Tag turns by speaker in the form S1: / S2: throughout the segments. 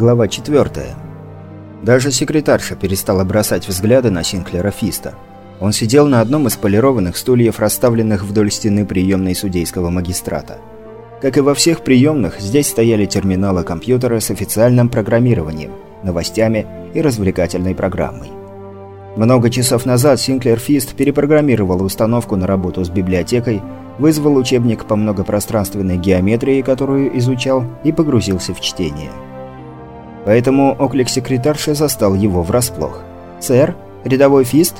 S1: Глава 4. Даже секретарша перестала бросать взгляды на Синклера Фиста. Он сидел на одном из полированных стульев, расставленных вдоль стены приемной судейского магистрата. Как и во всех приемных, здесь стояли терминалы компьютера с официальным программированием, новостями и развлекательной программой. Много часов назад Синклер Фист перепрограммировал установку на работу с библиотекой, вызвал учебник по многопространственной геометрии, которую изучал, и погрузился в чтение. Поэтому оклик секретарши застал его врасплох. «Сэр? Рядовой Фист?»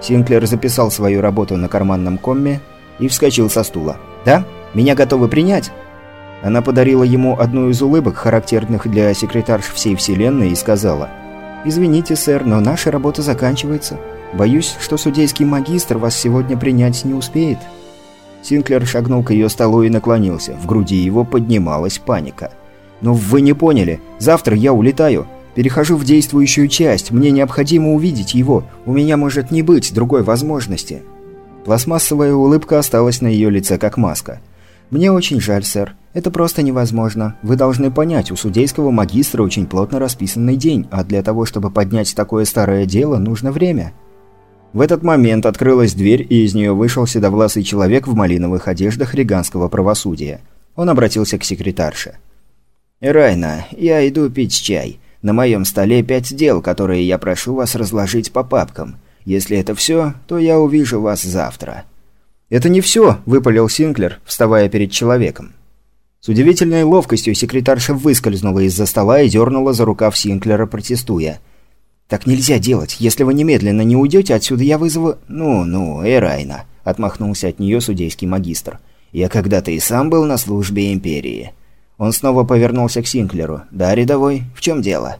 S1: Синклер записал свою работу на карманном комме и вскочил со стула. «Да? Меня готовы принять?» Она подарила ему одну из улыбок, характерных для секретарш всей вселенной, и сказала «Извините, сэр, но наша работа заканчивается. Боюсь, что судейский магистр вас сегодня принять не успеет». Синклер шагнул к ее столу и наклонился. В груди его поднималась паника. «Но вы не поняли. Завтра я улетаю. Перехожу в действующую часть. Мне необходимо увидеть его. У меня может не быть другой возможности». Пластмассовая улыбка осталась на ее лице, как маска. «Мне очень жаль, сэр. Это просто невозможно. Вы должны понять, у судейского магистра очень плотно расписанный день, а для того, чтобы поднять такое старое дело, нужно время». В этот момент открылась дверь, и из нее вышел седовласый человек в малиновых одеждах риганского правосудия. Он обратился к секретарше. «Райна, я иду пить чай. На моем столе пять дел, которые я прошу вас разложить по папкам. Если это все, то я увижу вас завтра». «Это не все», – выпалил Синклер, вставая перед человеком. С удивительной ловкостью секретарша выскользнула из-за стола и дернула за рукав Синклера, протестуя. «Так нельзя делать. Если вы немедленно не уйдете отсюда, я вызову...» «Ну-ну, Эрайна», – отмахнулся от нее судейский магистр. «Я когда-то и сам был на службе Империи». Он снова повернулся к Синклеру. «Да, рядовой, в чем дело?»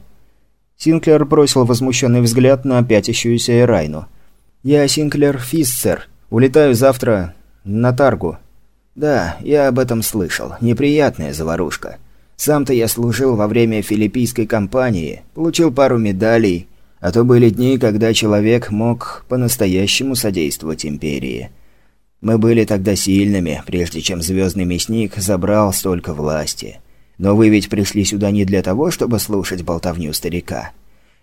S1: Синклер бросил возмущенный взгляд на пятящуюся Эрайну. «Я Синклер Фисцер. Улетаю завтра на Таргу». «Да, я об этом слышал. Неприятная заварушка. Сам-то я служил во время филиппийской кампании, получил пару медалей, а то были дни, когда человек мог по-настоящему содействовать Империи». Мы были тогда сильными, прежде чем Звездный Мясник забрал столько власти. Но вы ведь пришли сюда не для того, чтобы слушать болтовню старика.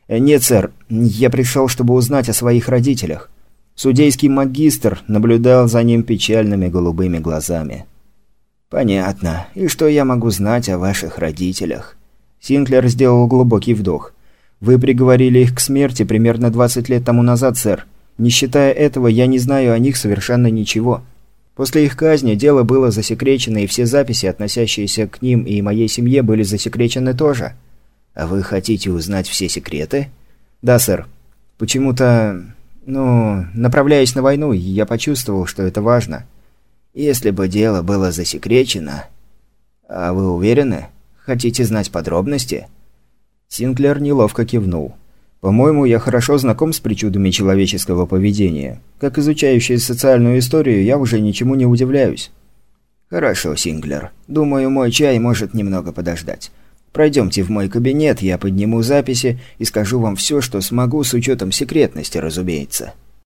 S1: Э, нет, сэр, я пришел, чтобы узнать о своих родителях. Судейский магистр наблюдал за ним печальными голубыми глазами. «Понятно. И что я могу знать о ваших родителях?» Синклер сделал глубокий вдох. «Вы приговорили их к смерти примерно 20 лет тому назад, сэр. Не считая этого, я не знаю о них совершенно ничего. После их казни дело было засекречено, и все записи, относящиеся к ним и моей семье, были засекречены тоже. А вы хотите узнать все секреты? Да, сэр. Почему-то... Ну, направляясь на войну, я почувствовал, что это важно. Если бы дело было засекречено... А вы уверены? Хотите знать подробности? Синклер неловко кивнул. По-моему, я хорошо знаком с причудами человеческого поведения. Как изучающий социальную историю, я уже ничему не удивляюсь. Хорошо, Синглер. Думаю, мой чай может немного подождать. Пройдемте в мой кабинет, я подниму записи и скажу вам все, что смогу, с учетом секретности, разумеется.